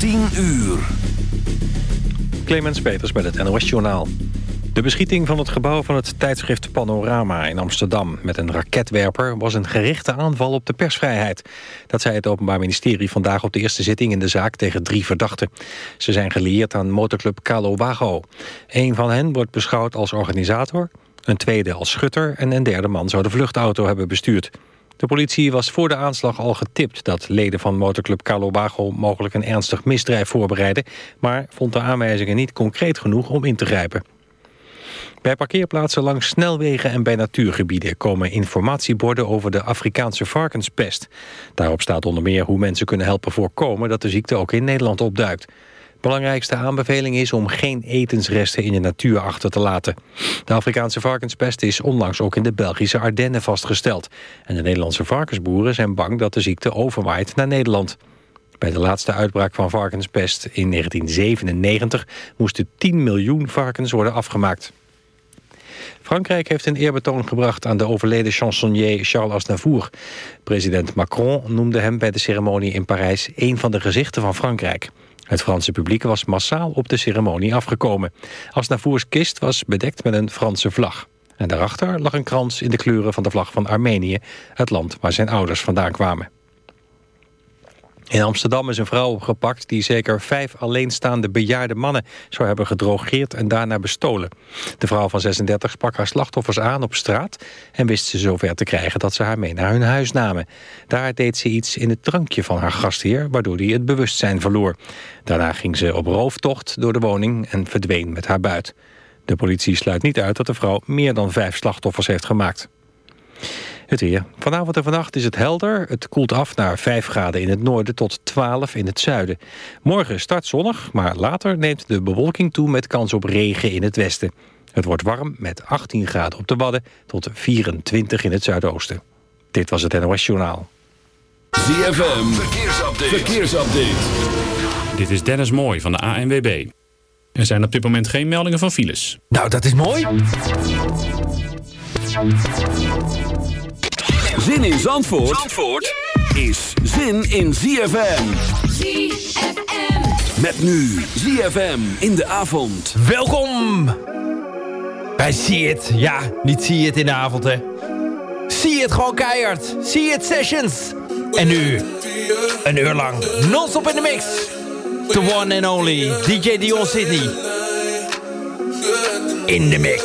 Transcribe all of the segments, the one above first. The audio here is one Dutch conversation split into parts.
10 uur. Clemens Peters met het NOS Journaal. De beschieting van het gebouw van het tijdschrift Panorama in Amsterdam... met een raketwerper was een gerichte aanval op de persvrijheid. Dat zei het Openbaar Ministerie vandaag op de eerste zitting in de zaak tegen drie verdachten. Ze zijn gelieerd aan motorclub Calo Wago. Een van hen wordt beschouwd als organisator, een tweede als schutter... en een derde man zou de vluchtauto hebben bestuurd. De politie was voor de aanslag al getipt dat leden van motorclub Calobago mogelijk een ernstig misdrijf voorbereiden, maar vond de aanwijzingen niet concreet genoeg om in te grijpen. Bij parkeerplaatsen langs snelwegen en bij natuurgebieden komen informatieborden over de Afrikaanse varkenspest. Daarop staat onder meer hoe mensen kunnen helpen voorkomen dat de ziekte ook in Nederland opduikt. Belangrijkste aanbeveling is om geen etensresten in de natuur achter te laten. De Afrikaanse varkenspest is onlangs ook in de Belgische Ardennen vastgesteld. En de Nederlandse varkensboeren zijn bang dat de ziekte overwaait naar Nederland. Bij de laatste uitbraak van varkenspest in 1997 moesten 10 miljoen varkens worden afgemaakt. Frankrijk heeft een eerbetoon gebracht aan de overleden chansonnier Charles Aznavour. President Macron noemde hem bij de ceremonie in Parijs een van de gezichten van Frankrijk. Het Franse publiek was massaal op de ceremonie afgekomen. Aznavours kist was bedekt met een Franse vlag. En daarachter lag een krans in de kleuren van de vlag van Armenië... het land waar zijn ouders vandaan kwamen. In Amsterdam is een vrouw opgepakt die zeker vijf alleenstaande bejaarde mannen zou hebben gedrogeerd en daarna bestolen. De vrouw van 36 sprak haar slachtoffers aan op straat en wist ze zover te krijgen dat ze haar mee naar hun huis namen. Daar deed ze iets in het drankje van haar gastheer, waardoor hij het bewustzijn verloor. Daarna ging ze op rooftocht door de woning en verdween met haar buit. De politie sluit niet uit dat de vrouw meer dan vijf slachtoffers heeft gemaakt. Het weer. Vanavond en vannacht is het helder. Het koelt af naar 5 graden in het noorden tot 12 in het zuiden. Morgen start zonnig, maar later neemt de bewolking toe met kans op regen in het westen. Het wordt warm met 18 graden op de Wadden tot 24 in het zuidoosten. Dit was het NOS Journaal. ZFM, verkeersupdate. verkeersupdate. Dit is Dennis Mooij van de ANWB. Er zijn op dit moment geen meldingen van files. Nou, dat is mooi. Zin in Zandvoort, Zandvoort is zin in ZFM. ZFM. Met nu ZFM in de avond. Welkom bij See It. Ja, niet See It in de avond, hè. See It gewoon keihard. See It Sessions. En nu, een uur lang, non-stop in de mix. The one and only DJ Dion Sydney. In de mix.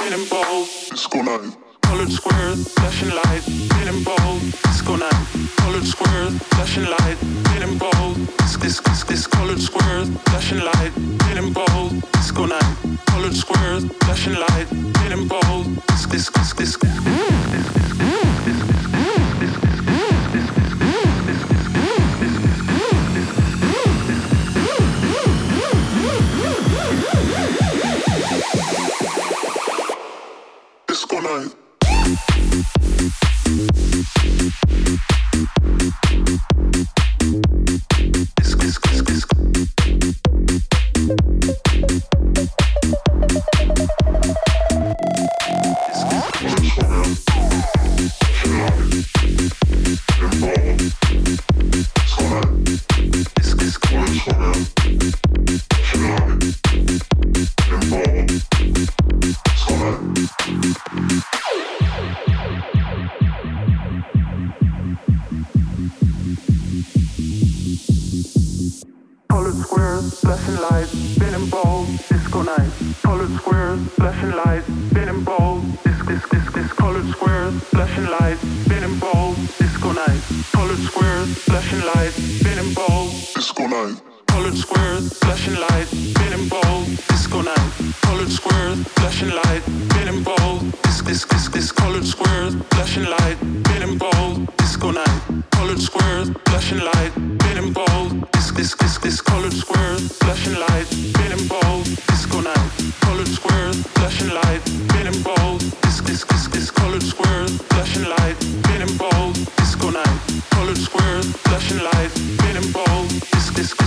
feeling bold. Disco night. Colored squares, flashing light, feeling bold. Disco night. Colored squares, flashing light, feeling bold. disco this this colored squares, flashing light, feeling bold. Disco night. Colored squares, flashing light, feeling bold. disco disco disco. getting bold. This, this.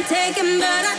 I'm taking, but I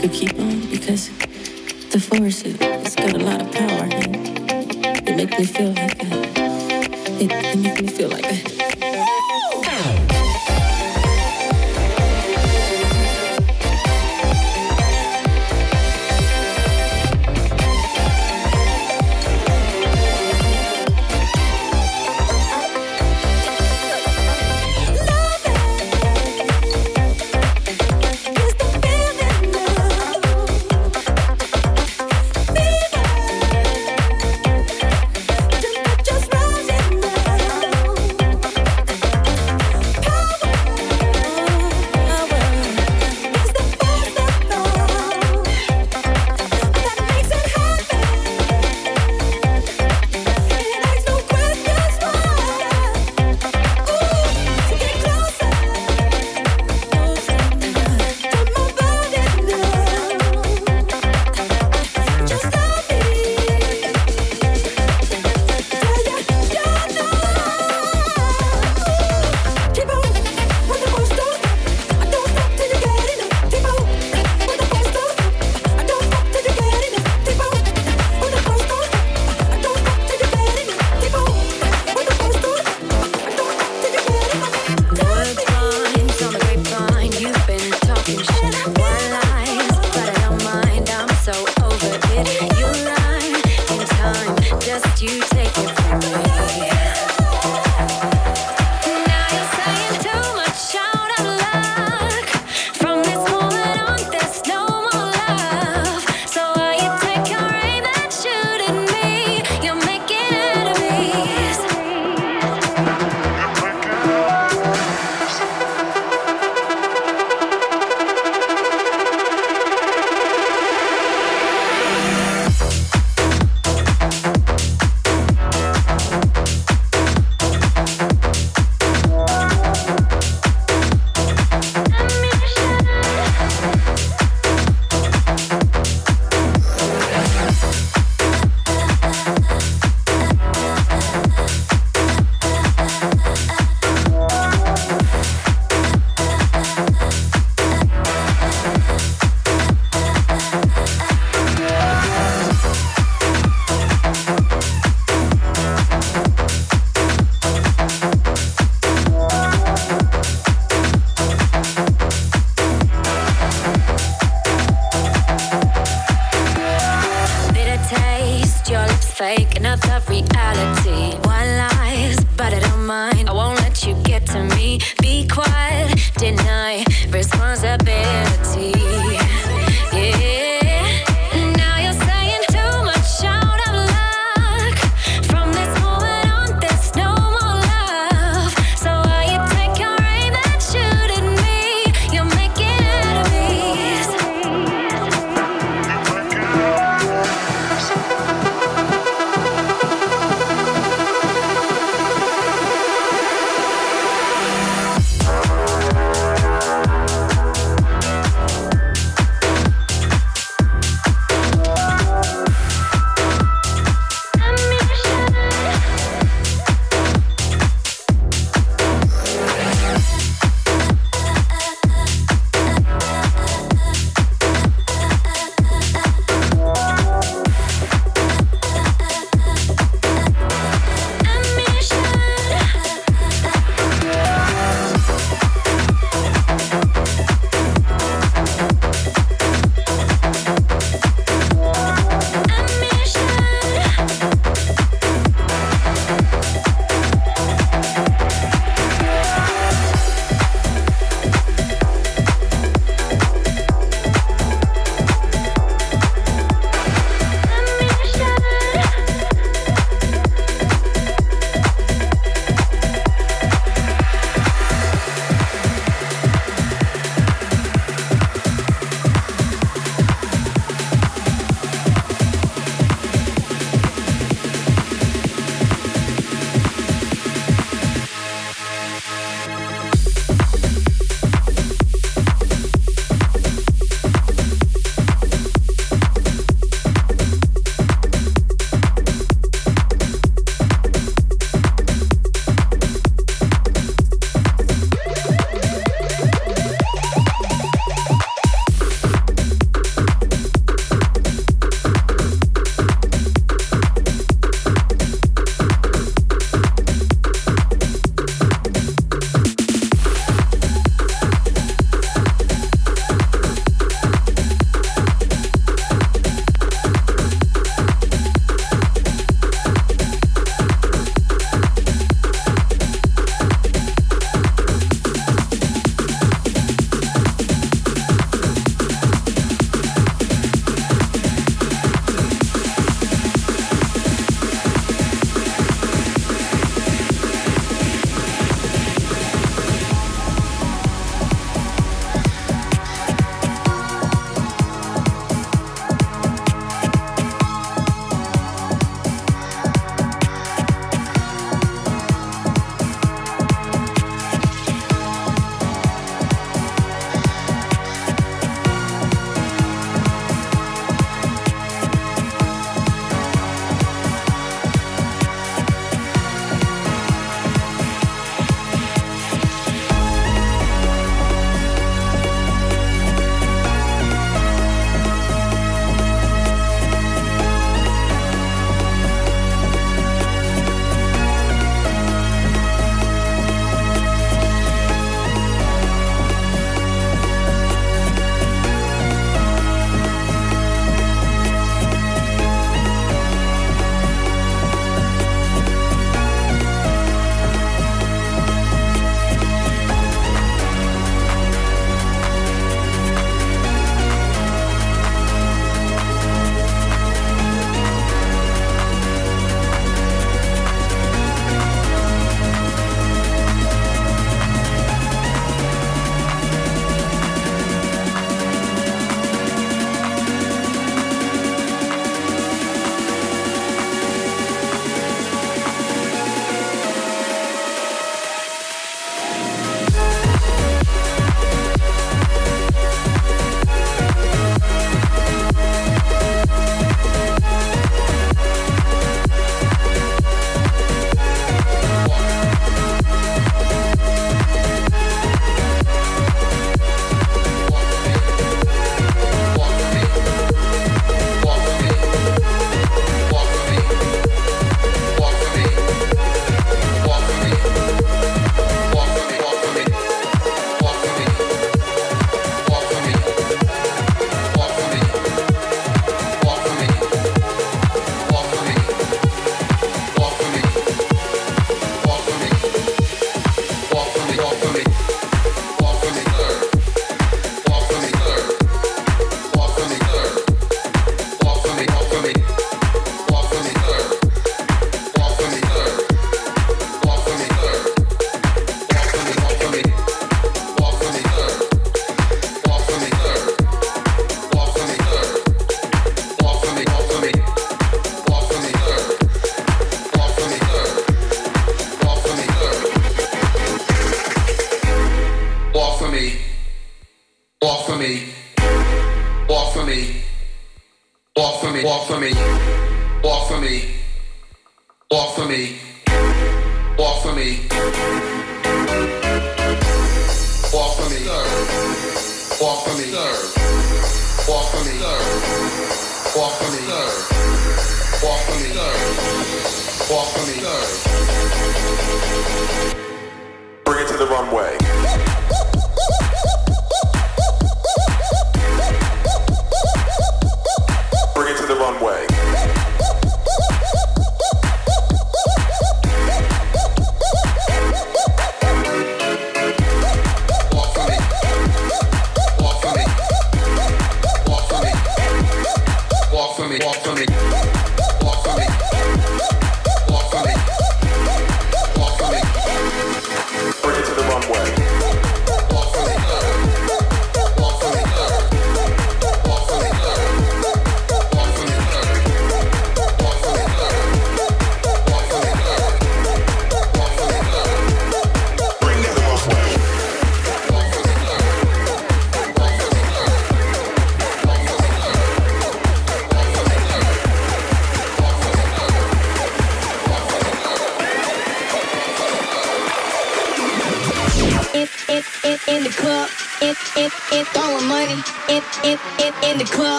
could keep on because the forest has got a lot of power and it makes me feel like that. It, it makes me feel like that.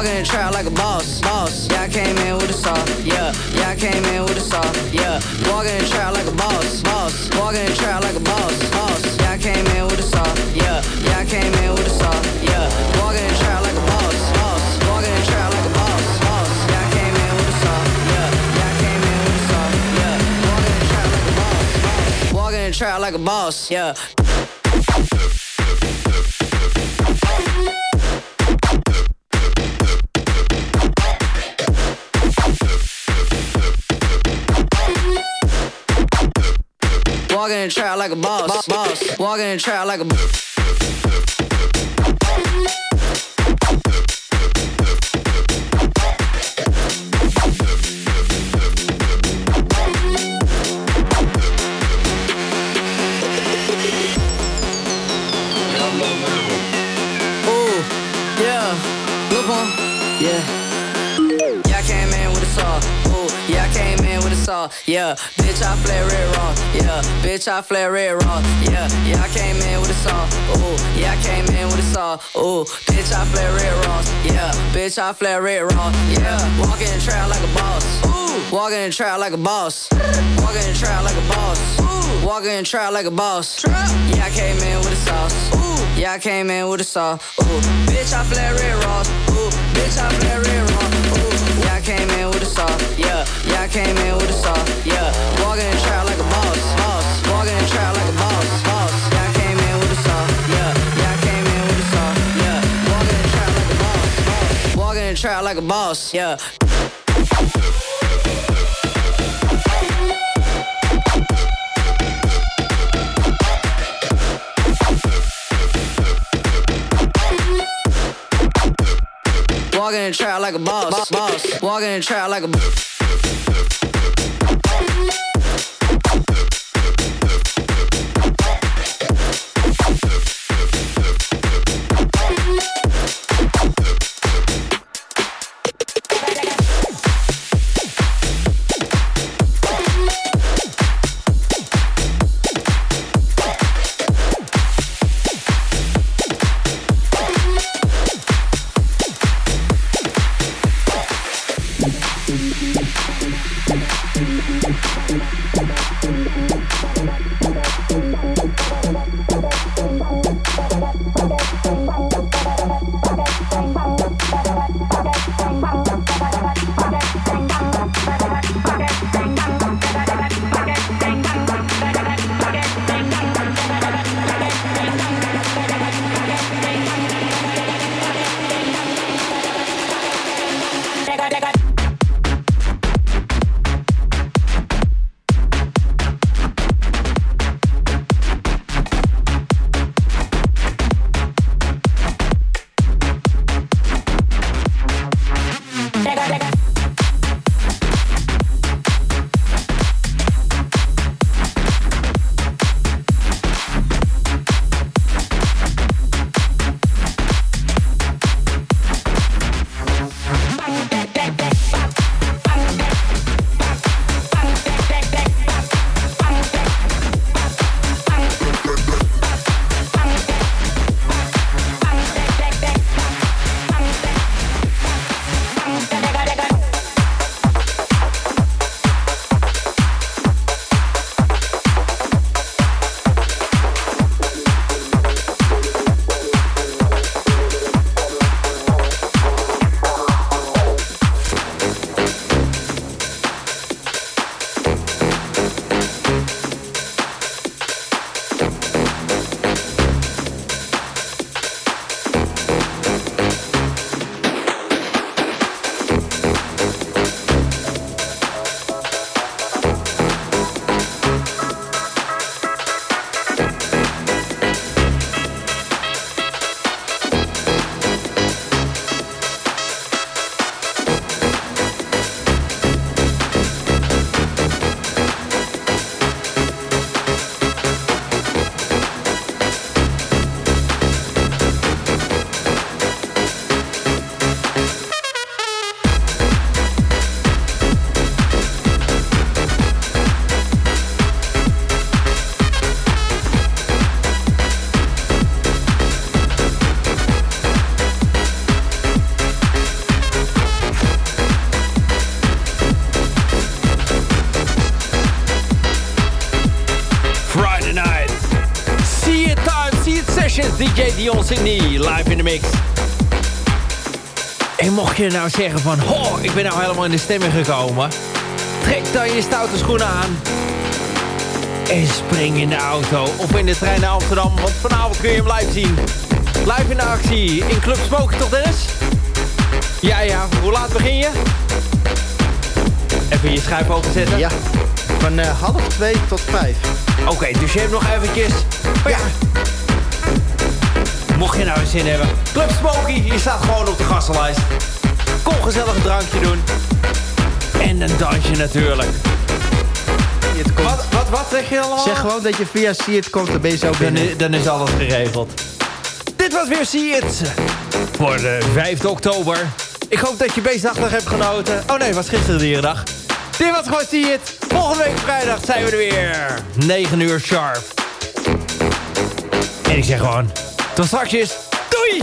walking the trap like a boss, boss. Yeah, I came in with a saw, yeah. Yeah, I came in with a saw, yeah. Walking the like a boss, boss. Walking the trap like a boss, boss. Yeah, I came in with saw, yeah. Yeah, I came in with saw, yeah. Walking the trap like a boss, boss. Walking the like a boss, boss. Yeah, I came in with a saw, yeah. Yeah, I came in with a saw, yeah. Walking the trap like a boss, boss. Walking the like a boss, yeah. Walking in the trap like a boss, boss. Walking in the trap like a. Yeah. Yeah, came in with a saw. Yeah, bitch, I flare red raw. Yeah, bitch, I flare red raw. Yeah, yeah, I came in with a saw. Ooh, yeah, I came in with a saw. Ooh, bitch, I flare red raw. Yeah, bitch, I flare red raw. Yeah, walking in the trap like a boss. Ooh, walking in the trap like a boss. Walking in the trap like a boss. Ooh, walking in the trap like a boss. Yeah, I came in with a sauce. Ooh, yeah, I came in with a saw. Ooh, bitch, I flare red raw. Ooh, bitch, I flare red raw. Saw. Yeah, yeah, I came in with a saw. Yeah, walking in the trap like a boss. Boss, walking in the trap like a boss. Boss, yeah, I came in with saw. Yeah, yeah, I came in with saw. Yeah, in the trap like a boss. Boss, in the trap like a boss. Yeah. Walking in the trap like a boss, boss. Walking in the trap like a. En nou zeggen van... Ho, ik ben nou helemaal in de stemming gekomen. Trek dan je stoute schoenen aan. En spring in de auto of in de trein naar Amsterdam. Want vanavond kun je hem live zien. Live in de actie in Club Smoke, toch Dennis? Ja, ja. Hoe laat begin je? Even je schuif openzetten. Ja. Van eh, half twee tot vijf. Oké, dus je hebt nog eventjes... Oh ja. Mocht je nou eens zin hebben. Club Smoky, je staat gewoon op de gastenlijst. Kom gezellig een drankje doen. En een dansje natuurlijk. Wat, wat, wat zeg je allemaal? Zeg gewoon dat je via See It komt, dan ben je zo Dan binnen. dan is alles geregeld. Dit was weer See It. Voor de 5 oktober. Ik hoop dat je beestdagdag hebt genoten. Oh nee, het was gisteren de dierendag. Dit was gewoon See It. Volgende week vrijdag zijn we er weer. 9 uur sharp. En ik zeg gewoon... Tot straks. Doei!